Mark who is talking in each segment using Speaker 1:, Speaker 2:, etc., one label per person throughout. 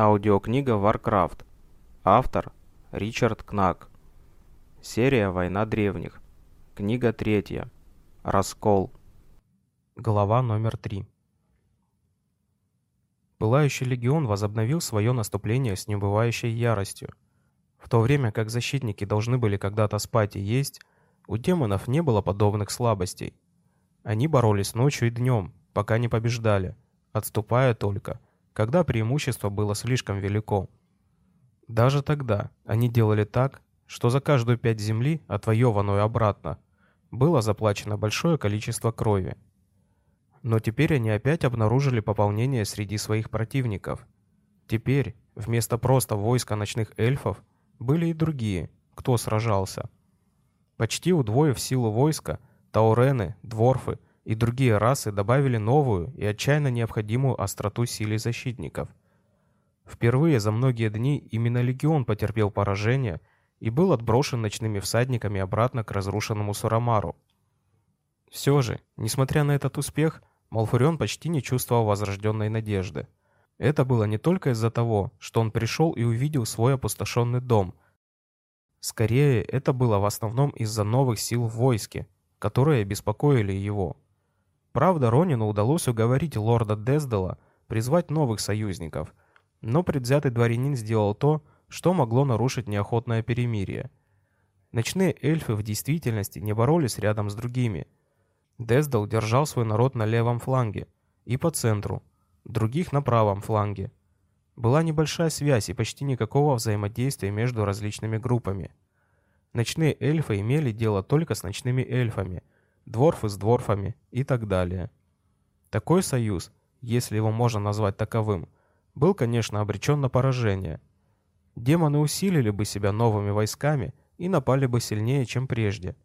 Speaker 1: Аудиокнига Warcraft. Автор Ричард Кнак. Серия «Война древних». Книга третья. Раскол.
Speaker 2: Глава номер три. Пылающий легион возобновил свое наступление с небывающей яростью. В то время как защитники должны были когда-то спать и есть, у демонов не было подобных слабостей. Они боролись ночью и днем, пока не побеждали, отступая только, когда преимущество было слишком велико. Даже тогда они делали так, что за каждую пять земли, отвоеванную обратно, было заплачено большое количество крови. Но теперь они опять обнаружили пополнение среди своих противников. Теперь, вместо просто войска ночных эльфов, были и другие, кто сражался. Почти удвоив силу войска, таурены, дворфы и другие расы добавили новую и отчаянно необходимую остроту силе защитников. Впервые за многие дни именно легион потерпел поражение и был отброшен ночными всадниками обратно к разрушенному Сурамару. Все же, несмотря на этот успех, Малфурион почти не чувствовал возрожденной надежды. Это было не только из-за того, что он пришел и увидел свой опустошенный дом. Скорее, это было в основном из-за новых сил в войске, которые беспокоили его. Правда, Ронину удалось уговорить лорда Дездела призвать новых союзников, но предвзятый дворянин сделал то, что могло нарушить неохотное перемирие. Ночные эльфы в действительности не боролись рядом с другими. Дездал держал свой народ на левом фланге и по центру, других на правом фланге. Была небольшая связь и почти никакого взаимодействия между различными группами. Ночные эльфы имели дело только с ночными эльфами, дворфы с дворфами и так далее. Такой союз, если его можно назвать таковым, был, конечно, обречен на поражение. Демоны усилили бы себя новыми войсками и напали бы сильнее, чем прежде.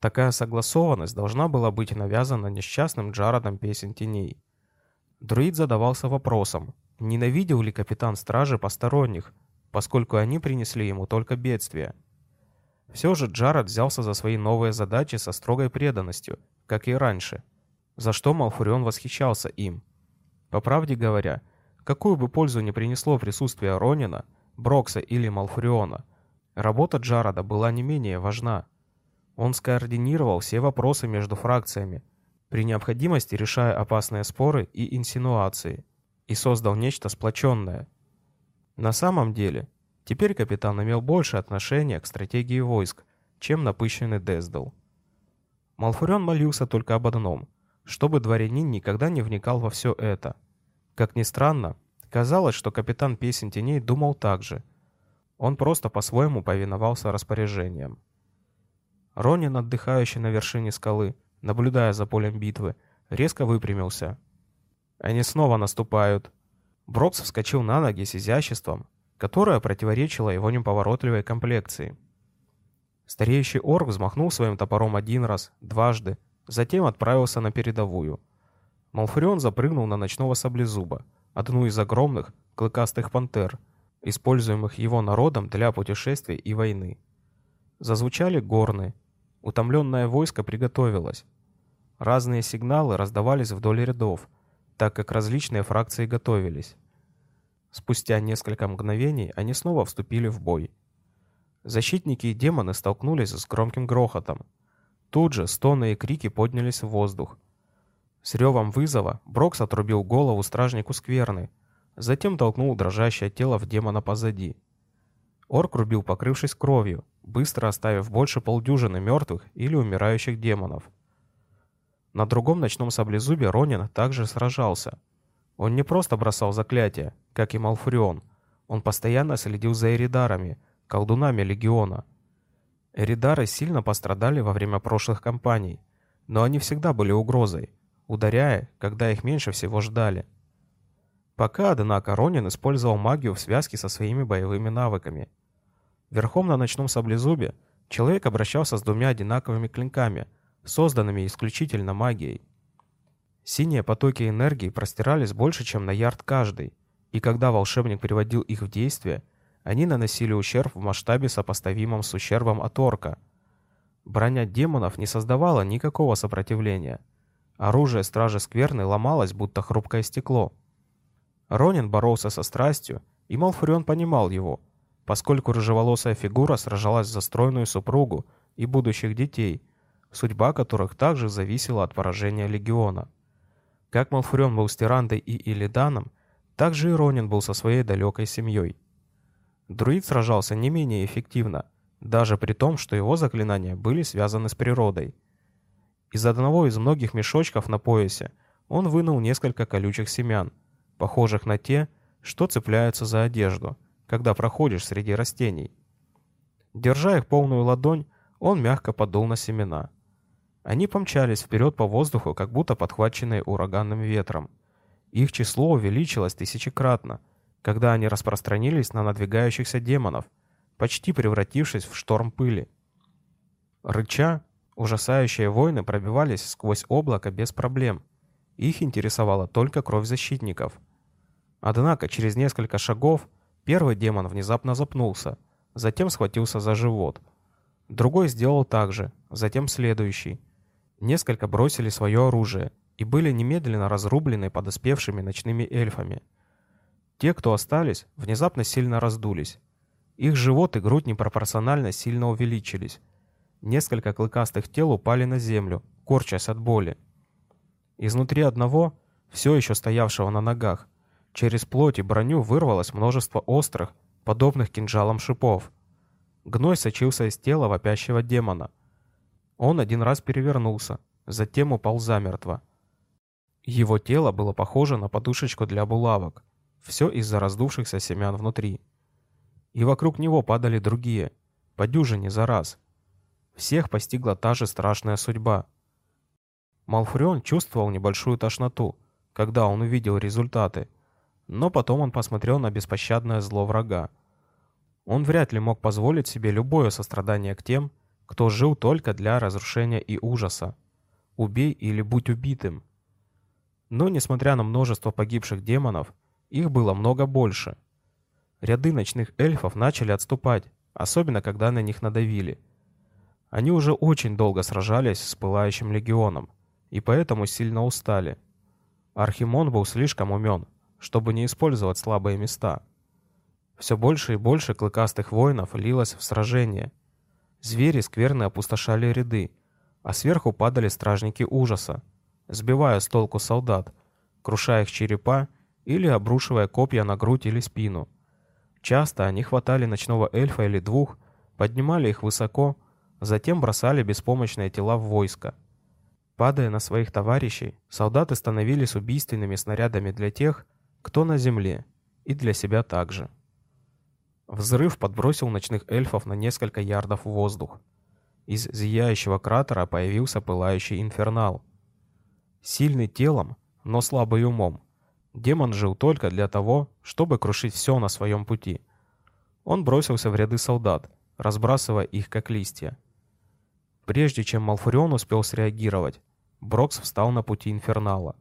Speaker 2: Такая согласованность должна была быть навязана несчастным Джарадом Песен Теней. Друид задавался вопросом, ненавидел ли капитан стражи посторонних, поскольку они принесли ему только бедствия. Все же Джаред взялся за свои новые задачи со строгой преданностью, как и раньше, за что Малфурион восхищался им. По правде говоря, какую бы пользу ни принесло присутствие Ронина, Брокса или Малфуриона, работа Джарода была не менее важна. Он скоординировал все вопросы между фракциями, при необходимости решая опасные споры и инсинуации, и создал нечто сплоченное. На самом деле, Теперь капитан имел больше отношения к стратегии войск, чем напыщенный Дездал. Малфурион молился только об одном, чтобы дворянин никогда не вникал во все это. Как ни странно, казалось, что капитан Песен Теней думал так же. Он просто по-своему повиновался распоряжениям. Ронин, отдыхающий на вершине скалы, наблюдая за полем битвы, резко выпрямился. «Они снова наступают!» Брокс вскочил на ноги с изяществом, которая противоречила его неповоротливой комплекции. Стареющий орк взмахнул своим топором один раз, дважды, затем отправился на передовую. Малфурион запрыгнул на ночного саблезуба, одну из огромных, клыкастых пантер, используемых его народом для путешествий и войны. Зазвучали горны. Утомленное войско приготовилось. Разные сигналы раздавались вдоль рядов, так как различные фракции готовились. Спустя несколько мгновений они снова вступили в бой. Защитники и демоны столкнулись с громким грохотом. Тут же стоны и крики поднялись в воздух. С ревом вызова Брокс отрубил голову стражнику скверны, затем толкнул дрожащее тело в демона позади. Орк рубил, покрывшись кровью, быстро оставив больше полдюжины мертвых или умирающих демонов. На другом ночном саблезубе Ронин также сражался. Он не просто бросал заклятия, как и Малфурион. Он постоянно следил за эридарами, колдунами Легиона. Эридары сильно пострадали во время прошлых кампаний, но они всегда были угрозой, ударяя, когда их меньше всего ждали. Пока, однако, Ронин использовал магию в связке со своими боевыми навыками. Верхом на ночном саблезубе человек обращался с двумя одинаковыми клинками, созданными исключительно магией. Синие потоки энергии простирались больше, чем на ярд каждый, и когда волшебник приводил их в действие, они наносили ущерб в масштабе сопоставимом с ущербом от орка. Броня демонов не создавала никакого сопротивления. Оружие Стражи Скверны ломалось, будто хрупкое стекло. Ронин боролся со страстью, и Малфурион понимал его, поскольку рыжеволосая фигура сражалась за стройную супругу и будущих детей, судьба которых также зависела от поражения легиона. Как Малфурион был с Тирандой и Илиданом, так же и Ронин был со своей далекой семьей. Друид сражался не менее эффективно, даже при том, что его заклинания были связаны с природой. Из одного из многих мешочков на поясе он вынул несколько колючих семян, похожих на те, что цепляются за одежду, когда проходишь среди растений. Держа их полную ладонь, он мягко подул на семена. Они помчались вперед по воздуху, как будто подхваченные ураганным ветром. Их число увеличилось тысячекратно, когда они распространились на надвигающихся демонов, почти превратившись в шторм пыли. Рыча, ужасающие войны пробивались сквозь облако без проблем. Их интересовала только кровь защитников. Однако через несколько шагов первый демон внезапно запнулся, затем схватился за живот. Другой сделал так же, затем следующий. Несколько бросили свое оружие и были немедленно разрублены подоспевшими ночными эльфами. Те, кто остались, внезапно сильно раздулись. Их живот и грудь непропорционально сильно увеличились. Несколько клыкастых тел упали на землю, корчась от боли. Изнутри одного, все еще стоявшего на ногах, через плоть и броню вырвалось множество острых, подобных кинжалам шипов. Гной сочился из тела вопящего демона. Он один раз перевернулся, затем упал замертво. Его тело было похоже на подушечку для булавок. Все из-за раздувшихся семян внутри. И вокруг него падали другие, по дюжине за раз. Всех постигла та же страшная судьба. Малфурион чувствовал небольшую тошноту, когда он увидел результаты, но потом он посмотрел на беспощадное зло врага. Он вряд ли мог позволить себе любое сострадание к тем, кто жил только для разрушения и ужаса. Убей или будь убитым. Но, несмотря на множество погибших демонов, их было много больше. Ряды ночных эльфов начали отступать, особенно когда на них надавили. Они уже очень долго сражались с Пылающим Легионом, и поэтому сильно устали. Архимон был слишком умен, чтобы не использовать слабые места. Все больше и больше клыкастых воинов лилось в сражение. Звери скверно опустошали ряды, а сверху падали стражники ужаса, сбивая с толку солдат, крушая их черепа или обрушивая копья на грудь или спину. Часто они хватали ночного эльфа или двух, поднимали их высоко, затем бросали беспомощные тела в войско. Падая на своих товарищей, солдаты становились убийственными снарядами для тех, кто на земле, и для себя также. Взрыв подбросил ночных эльфов на несколько ярдов в воздух. Из зияющего кратера появился пылающий инфернал. Сильный телом, но слабый умом, демон жил только для того, чтобы крушить все на своем пути. Он бросился в ряды солдат, разбрасывая их как листья. Прежде чем Малфурион успел среагировать, Брокс встал на пути инфернала.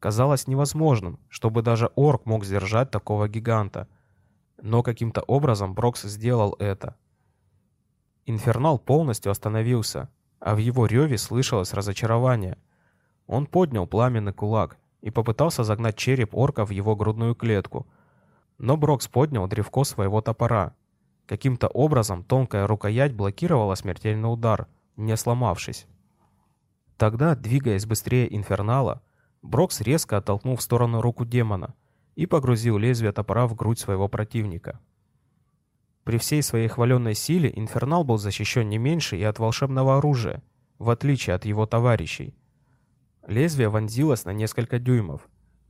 Speaker 2: Казалось невозможным, чтобы даже орк мог сдержать такого гиганта — но каким-то образом Брокс сделал это. Инфернал полностью остановился, а в его реве слышалось разочарование. Он поднял пламенный кулак и попытался загнать череп орка в его грудную клетку. Но Брокс поднял древко своего топора. Каким-то образом тонкая рукоять блокировала смертельный удар, не сломавшись. Тогда, двигаясь быстрее инфернала, Брокс резко оттолкнул в сторону руку демона — и погрузил лезвие топора в грудь своего противника. При всей своей хваленной силе Инфернал был защищен не меньше и от волшебного оружия, в отличие от его товарищей. Лезвие вонзилось на несколько дюймов.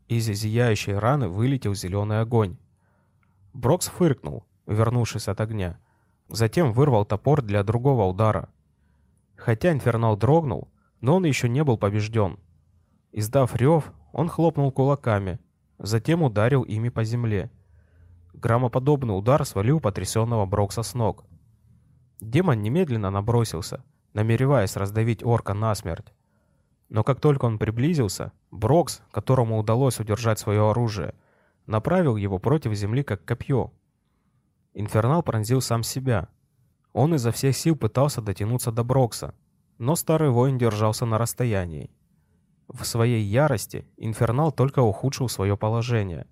Speaker 2: Из зияющей раны вылетел зеленый огонь. Брокс фыркнул, вернувшись от огня. Затем вырвал топор для другого удара. Хотя Инфернал дрогнул, но он еще не был побежден. Издав рев, он хлопнул кулаками, затем ударил ими по земле. Громоподобный удар свалил потрясенного Брокса с ног. Демон немедленно набросился, намереваясь раздавить орка насмерть. Но как только он приблизился, Брокс, которому удалось удержать свое оружие, направил его против земли как копье. Инфернал пронзил сам себя. Он изо всех сил пытался дотянуться до Брокса, но старый воин держался на расстоянии. В своей ярости Инфернал только ухудшил свое положение.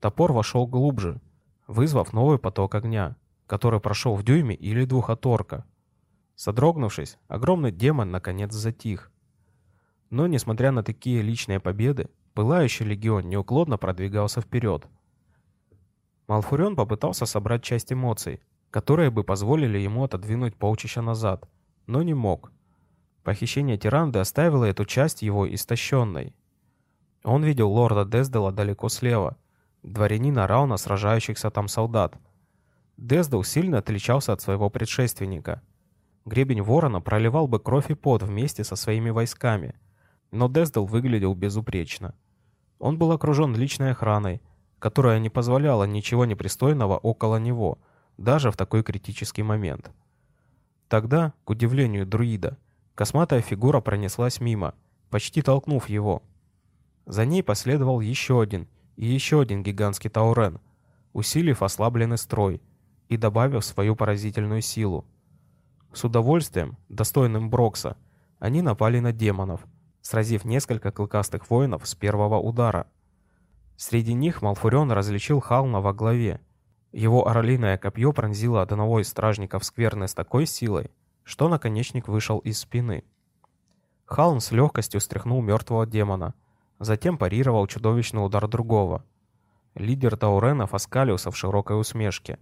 Speaker 2: Топор вошел глубже, вызвав новый поток огня, который прошел в дюйме или двух от орка. Содрогнувшись, огромный демон наконец затих. Но, несмотря на такие личные победы, пылающий легион неуклонно продвигался вперед. Малфурион попытался собрать часть эмоций, которые бы позволили ему отодвинуть полчища назад, но не мог. Похищение Тиранды оставило эту часть его истощенной. Он видел лорда Дездела далеко слева, дворянина Рауна, сражающихся там солдат. Дездел сильно отличался от своего предшественника. Гребень ворона проливал бы кровь и пот вместе со своими войсками, но Дездел выглядел безупречно. Он был окружен личной охраной, которая не позволяла ничего непристойного около него, даже в такой критический момент. Тогда, к удивлению друида, косматая фигура пронеслась мимо, почти толкнув его. За ней последовал еще один и еще один гигантский таурен, усилив ослабленный строй и добавив свою поразительную силу. С удовольствием, достойным Брокса, они напали на демонов, сразив несколько клыкастых воинов с первого удара. Среди них Малфурион различил Хална во главе. Его орлиное копье пронзило одного из стражников скверны с такой силой, что наконечник вышел из спины. Халн с легкостью стряхнул мертвого демона, затем парировал чудовищный удар другого. Лидер Тауренов оскалился в широкой усмешке.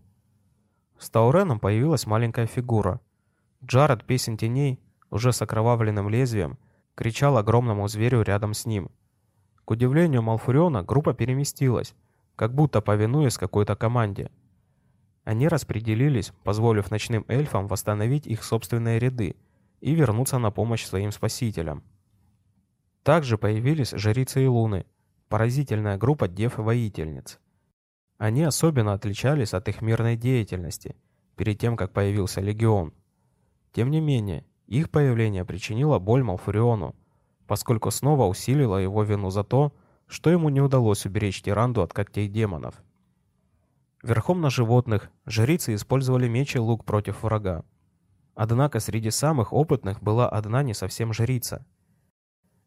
Speaker 2: С Тауреном появилась маленькая фигура. Джаред Песен Теней, уже с окровавленным лезвием, кричал огромному зверю рядом с ним. К удивлению Малфуриона, группа переместилась, как будто повинуясь какой-то команде. Они распределились, позволив ночным эльфам восстановить их собственные ряды и вернуться на помощь своим спасителям. Также появились жрицы и луны, поразительная группа дев-воительниц. Они особенно отличались от их мирной деятельности перед тем, как появился легион. Тем не менее, их появление причинило боль Малфуриону, поскольку снова усилило его вину за то, что ему не удалось уберечь Тиранду от когтей демонов. Верхом на животных жрицы использовали меч и лук против врага. Однако среди самых опытных была одна не совсем жрица.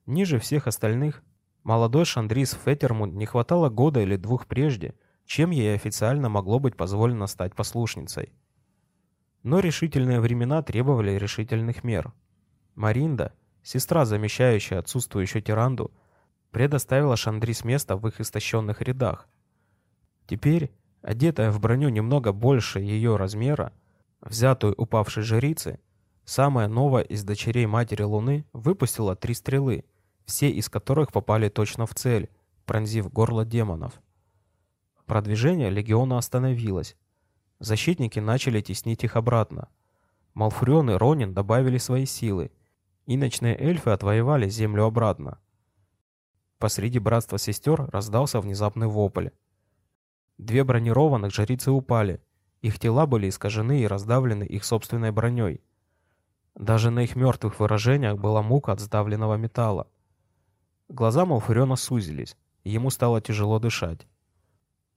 Speaker 2: Ниже всех остальных молодой Шандрис Феттермунд не хватало года или двух прежде, чем ей официально могло быть позволено стать послушницей. Но решительные времена требовали решительных мер. Маринда, сестра, замещающая отсутствующую тиранду, предоставила Шандрис место в их истощенных рядах. Теперь, одетая в броню немного больше ее размера, взятую упавшей жрицы, самая новая из дочерей Матери Луны выпустила три стрелы, все из которых попали точно в цель, пронзив горло демонов. Продвижение легиона остановилось, Защитники начали теснить их обратно. Малфурион и Ронин добавили свои силы, и ночные эльфы отвоевали землю обратно. Посреди братства сестер раздался внезапный вопль. Две бронированных жрицы упали, их тела были искажены и раздавлены их собственной броней. Даже на их мертвых выражениях была мука от сдавленного металла. Глаза Малфуриона сузились, ему стало тяжело дышать.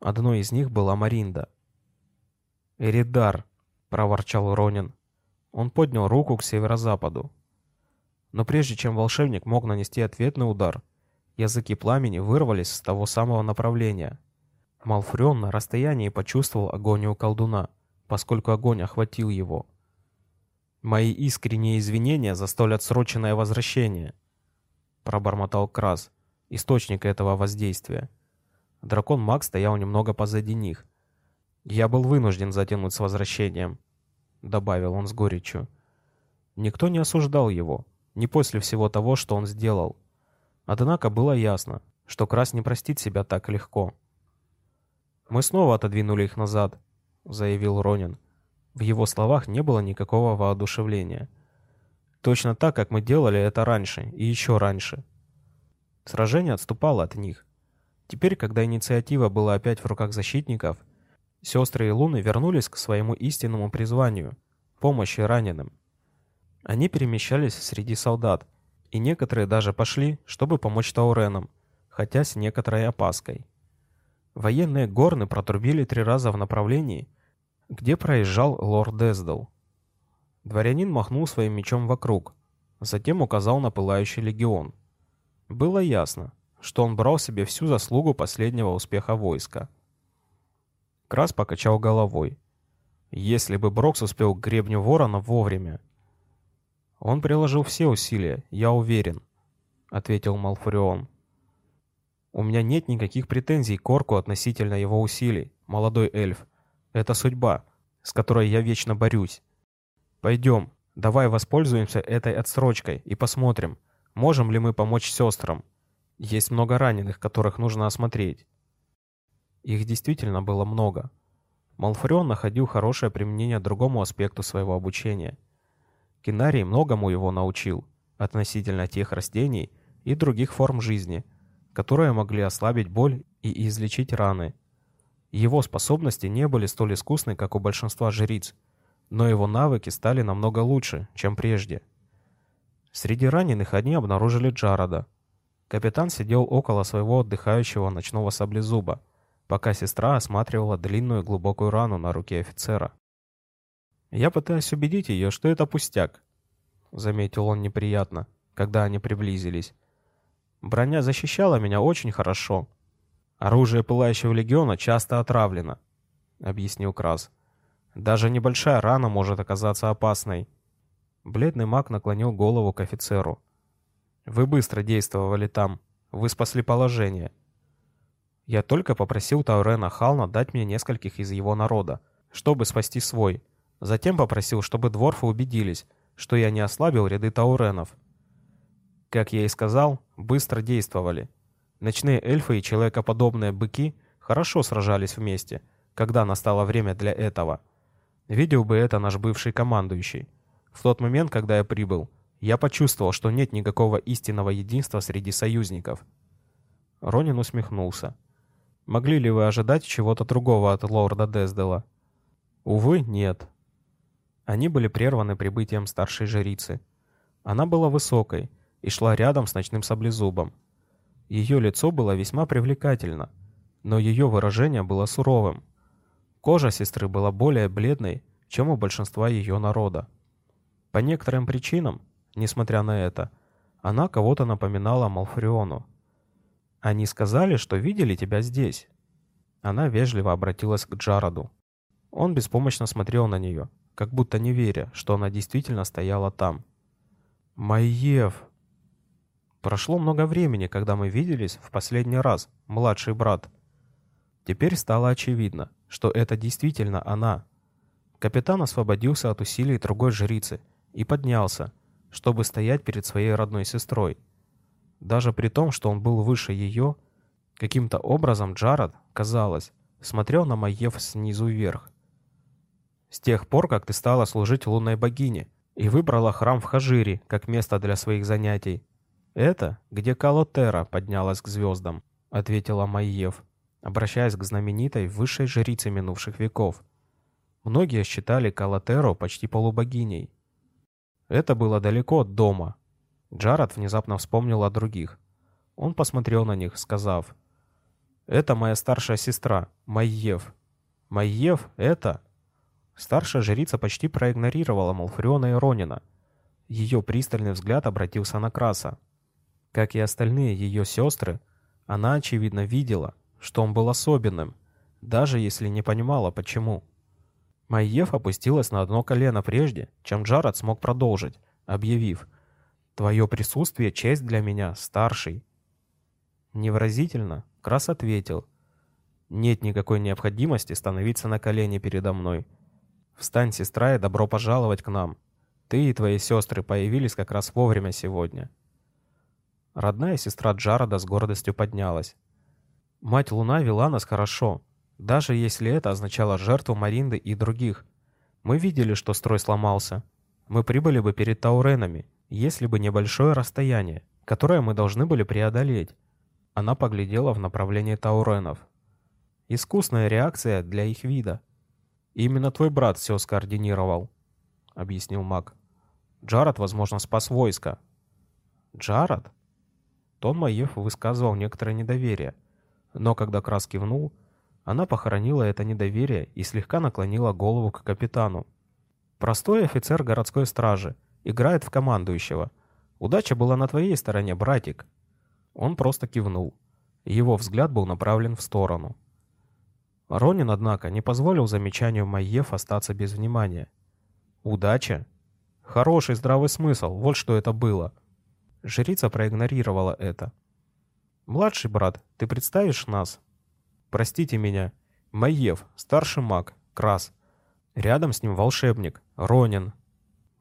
Speaker 2: Одной из них была Маринда — «Эридар!» — проворчал Ронин. Он поднял руку к северо-западу. Но прежде чем волшебник мог нанести ответный удар, языки пламени вырвались с того самого направления. Малфурион на расстоянии почувствовал агонию колдуна, поскольку огонь охватил его. «Мои искренние извинения за столь отсроченное возвращение», — пробормотал Крас, источник этого воздействия. Дракон Маг стоял немного позади них, «Я был вынужден затянуть с возвращением», — добавил он с горечью. Никто не осуждал его, не после всего того, что он сделал. Однако было ясно, что Крас не простит себя так легко. «Мы снова отодвинули их назад», — заявил Ронин. В его словах не было никакого воодушевления. Точно так, как мы делали это раньше и еще раньше. Сражение отступало от них. Теперь, когда инициатива была опять в руках защитников — Сестры и Луны вернулись к своему истинному призванию — помощи раненым. Они перемещались среди солдат, и некоторые даже пошли, чтобы помочь Тауренам, хотя с некоторой опаской. Военные горны протрубили три раза в направлении, где проезжал лорд Дездал. Дворянин махнул своим мечом вокруг, затем указал на пылающий легион. Было ясно, что он брал себе всю заслугу последнего успеха войска — Крас покачал головой. Если бы Брокс успел к гребню ворона вовремя. Он приложил все усилия, я уверен, ответил Малфурион. У меня нет никаких претензий к Орку относительно его усилий, молодой эльф. Это судьба, с которой я вечно борюсь. Пойдем, давай воспользуемся этой отсрочкой и посмотрим, можем ли мы помочь сестрам. Есть много раненых, которых нужно осмотреть. Их действительно было много. Малфурион находил хорошее применение другому аспекту своего обучения. Кинарий многому его научил относительно тех растений и других форм жизни, которые могли ослабить боль и излечить раны. Его способности не были столь искусны, как у большинства жриц, но его навыки стали намного лучше, чем прежде. Среди раненых они обнаружили Джарода. Капитан сидел около своего отдыхающего ночного саблезуба, пока сестра осматривала длинную глубокую рану на руке офицера. «Я пытаюсь убедить ее, что это пустяк», — заметил он неприятно, когда они приблизились. «Броня защищала меня очень хорошо. Оружие Пылающего Легиона часто отравлено», — объяснил Крас. «Даже небольшая рана может оказаться опасной». Бледный маг наклонил голову к офицеру. «Вы быстро действовали там. Вы спасли положение. Я только попросил Таурена Хална дать мне нескольких из его народа, чтобы спасти свой. Затем попросил, чтобы дворфы убедились, что я не ослабил ряды тауренов. Как я и сказал, быстро действовали. Ночные эльфы и человекоподобные быки хорошо сражались вместе, когда настало время для этого. Видел бы это наш бывший командующий. В тот момент, когда я прибыл, я почувствовал, что нет никакого истинного единства среди союзников. Ронин усмехнулся. Могли ли вы ожидать чего-то другого от лорда Дездела? Увы, нет. Они были прерваны прибытием старшей жрицы. Она была высокой и шла рядом с ночным саблезубом. Ее лицо было весьма привлекательно, но ее выражение было суровым. Кожа сестры была более бледной, чем у большинства ее народа. По некоторым причинам, несмотря на это, она кого-то напоминала Малфриону. Они сказали, что видели тебя здесь. Она вежливо обратилась к Джароду. Он беспомощно смотрел на нее, как будто не веря, что она действительно стояла там. «Майев!» Прошло много времени, когда мы виделись в последний раз, младший брат. Теперь стало очевидно, что это действительно она. Капитан освободился от усилий другой жрицы и поднялся, чтобы стоять перед своей родной сестрой. Даже при том, что он был выше ее, каким-то образом Джаред, казалось, смотрел на Маев снизу вверх. «С тех пор, как ты стала служить лунной богине и выбрала храм в Хажире как место для своих занятий, это, где Калотера поднялась к звездам», — ответила Майев, обращаясь к знаменитой высшей жрице минувших веков. Многие считали Калотеру почти полубогиней. Это было далеко от дома, Джаред внезапно вспомнил о других. Он посмотрел на них, сказав, «Это моя старшая сестра, Майев». «Майев — это...» Старшая жрица почти проигнорировала Малфриона и Ронина. Ее пристальный взгляд обратился на Краса. Как и остальные ее сестры, она, очевидно, видела, что он был особенным, даже если не понимала, почему. Майев опустилась на одно колено прежде, чем Джаред смог продолжить, объявив — Твое присутствие — честь для меня, старший». Невразительно Крас ответил. «Нет никакой необходимости становиться на колени передо мной. Встань, сестра, и добро пожаловать к нам. Ты и твои сестры появились как раз вовремя сегодня». Родная сестра Джарода с гордостью поднялась. «Мать Луна вела нас хорошо, даже если это означало жертву Маринды и других. Мы видели, что строй сломался. Мы прибыли бы перед Тауренами, если бы небольшое расстояние, которое мы должны были преодолеть. Она поглядела в направлении тауренов. Искусная реакция для их вида. Именно твой брат все скоординировал, объяснил маг. Джаред, возможно, спас войско. Джаред? Тон Маев высказывал некоторое недоверие, но когда Крас кивнул, она похоронила это недоверие и слегка наклонила голову к капитану. Простой офицер городской стражи — Играет в командующего. Удача была на твоей стороне, братик. Он просто кивнул. Его взгляд был направлен в сторону. Ронин, однако, не позволил замечанию Майев остаться без внимания. «Удача? Хороший здравый смысл, вот что это было». Жрица проигнорировала это. «Младший брат, ты представишь нас?» «Простите меня. Майев, старший маг, Крас. Рядом с ним волшебник, Ронин.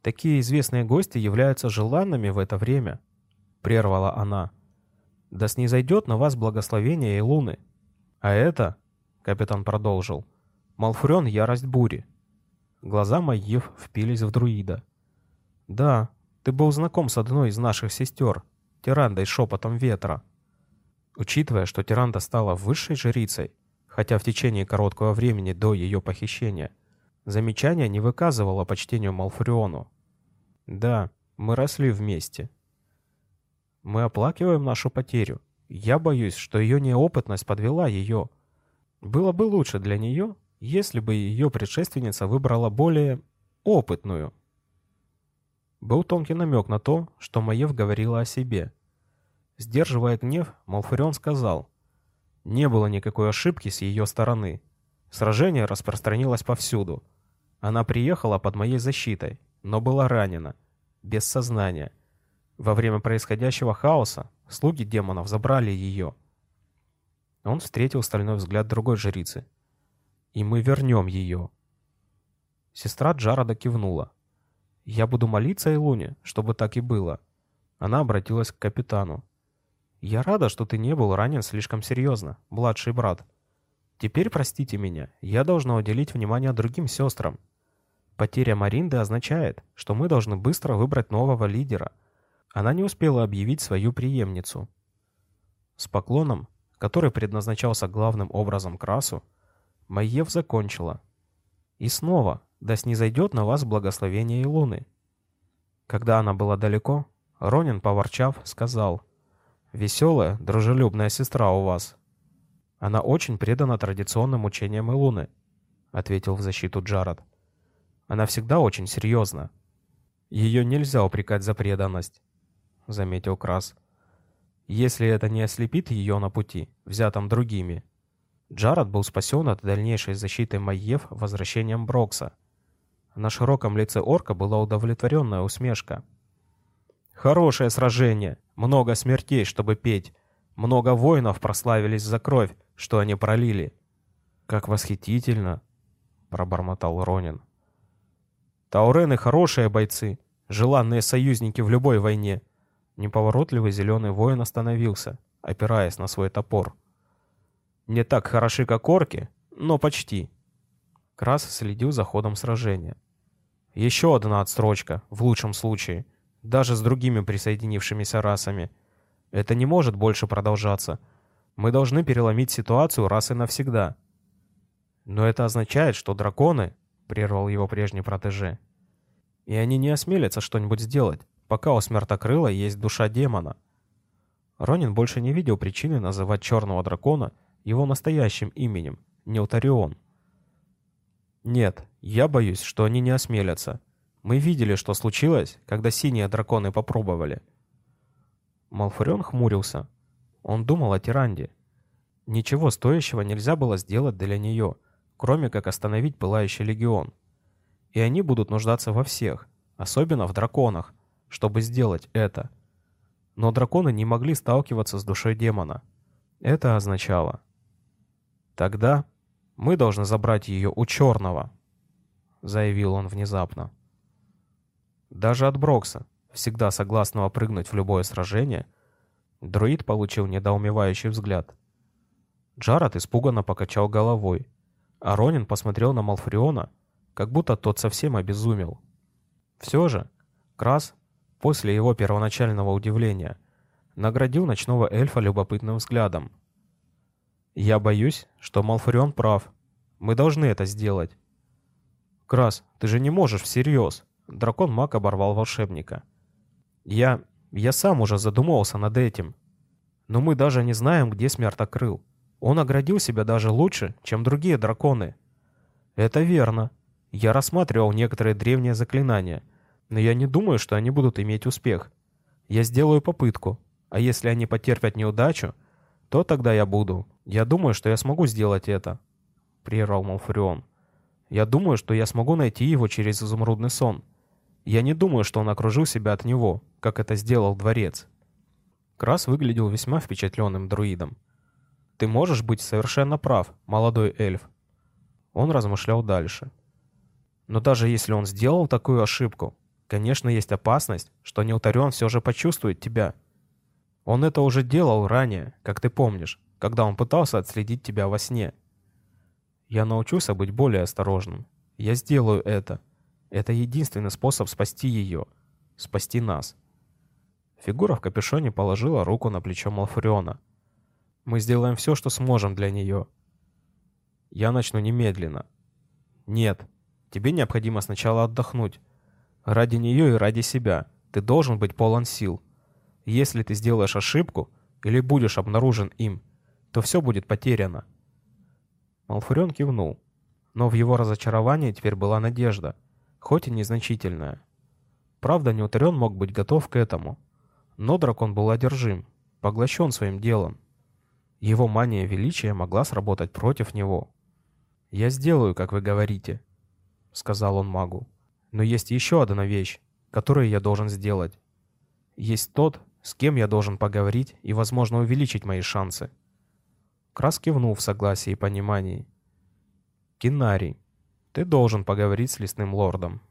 Speaker 2: Такие известные гости являются желанными в это время», — прервала она. «Да снизойдет на вас благословение и луны. А это, — капитан продолжил, — Малфурен — ярость бури». Глаза Майев впились в друида. «Да, ты был знаком с одной из наших сестер, Тирандой шепотом ветра. Учитывая, что Тиранда стала высшей жрицей, хотя в течение короткого времени до ее похищения, замечание не выказывало почтению Малфуриону. Да, мы росли вместе. Мы оплакиваем нашу потерю. Я боюсь, что ее неопытность подвела ее. Было бы лучше для нее, если бы ее предшественница выбрала более опытную. Был тонкий намек на то, что Маев говорила о себе. Сдерживая гнев, Малфурион сказал, «Не было никакой ошибки с ее стороны. Сражение распространилось повсюду. Она приехала под моей защитой, но была ранена, без сознания. Во время происходящего хаоса слуги демонов забрали ее». Он встретил стальной взгляд другой жрицы. «И мы вернем ее». Сестра Джарода кивнула. «Я буду молиться Илуне, чтобы так и было». Она обратилась к капитану. «Я рада, что ты не был ранен слишком серьезно, младший брат. Теперь простите меня, я должна уделить внимание другим сестрам. Потеря Маринды означает, что мы должны быстро выбрать нового лидера. Она не успела объявить свою преемницу». С поклоном, который предназначался главным образом Красу, Майев закончила. И снова да снизойдет на вас благословение и луны». Когда она была далеко, Ронин, поворчав, сказал, «Веселая, дружелюбная сестра у вас». «Она очень предана традиционным учениям Илуны», — ответил в защиту Джаред. «Она всегда очень серьезна. Ее нельзя упрекать за преданность», — заметил Крас. «Если это не ослепит ее на пути, взятом другими». Джаред был спасен от дальнейшей защиты Майев возвращением Брокса, на широком лице орка была удовлетворенная усмешка. «Хорошее сражение. Много смертей, чтобы петь. Много воинов прославились за кровь, что они пролили». «Как восхитительно!» — пробормотал Ронин. «Таурены хорошие бойцы, желанные союзники в любой войне». Неповоротливый зеленый воин остановился, опираясь на свой топор. «Не так хороши, как орки, но почти». Крас следил за ходом сражения. Еще одна отстрочка, в лучшем случае, даже с другими присоединившимися расами. Это не может больше продолжаться. Мы должны переломить ситуацию раз и навсегда. Но это означает, что драконы, прервал его прежний протеже, и они не осмелятся что-нибудь сделать, пока у смертокрыла есть душа демона. Ронин больше не видел причины называть черного дракона его настоящим именем, Неутарион. Нет, я боюсь, что они не осмелятся. Мы видели, что случилось, когда синие драконы попробовали. Малфурион хмурился. Он думал о Тиранде. Ничего стоящего нельзя было сделать для нее, кроме как остановить Пылающий Легион. И они будут нуждаться во всех, особенно в драконах, чтобы сделать это. Но драконы не могли сталкиваться с душой демона. Это означало. Тогда мы должны забрать ее у черного», — заявил он внезапно. Даже от Брокса, всегда согласного прыгнуть в любое сражение, друид получил недоумевающий взгляд. Джаред испуганно покачал головой, а Ронин посмотрел на Малфриона, как будто тот совсем обезумел. Все же, Крас, после его первоначального удивления, наградил ночного эльфа любопытным взглядом. Я боюсь, что Малфурион прав. Мы должны это сделать. Крас, ты же не можешь всерьез. Дракон Мак оборвал волшебника. Я... я сам уже задумывался над этим. Но мы даже не знаем, где Смертокрыл. Он оградил себя даже лучше, чем другие драконы. Это верно. Я рассматривал некоторые древние заклинания, но я не думаю, что они будут иметь успех. Я сделаю попытку, а если они потерпят неудачу, то тогда я буду. Я думаю, что я смогу сделать это. — прервал Малфурион. «Я думаю, что я смогу найти его через изумрудный сон. Я не думаю, что он окружил себя от него, как это сделал дворец». Крас выглядел весьма впечатленным друидом. «Ты можешь быть совершенно прав, молодой эльф». Он размышлял дальше. «Но даже если он сделал такую ошибку, конечно, есть опасность, что Неутарен все же почувствует тебя. Он это уже делал ранее, как ты помнишь, когда он пытался отследить тебя во сне. Я научился быть более осторожным. Я сделаю это. Это единственный способ спасти ее. Спасти нас. Фигура в капюшоне положила руку на плечо Малфуриона. «Мы сделаем все, что сможем для нее». «Я начну немедленно». «Нет. Тебе необходимо сначала отдохнуть. Ради нее и ради себя. Ты должен быть полон сил. Если ты сделаешь ошибку или будешь обнаружен им, то все будет потеряно». Малфурион кивнул. Но в его разочаровании теперь была надежда, хоть и незначительная. Правда, Неутарен мог быть готов к этому. Но дракон был одержим, поглощен своим делом. Его мания величия могла сработать против него. «Я сделаю, как вы говорите», — сказал он магу. «Но есть еще одна вещь, которую я должен сделать. Есть тот, с кем я должен поговорить и, возможно, увеличить мои шансы». Крас кивнул в согласии и понимании. «Кинарий, ты должен поговорить с лесным лордом».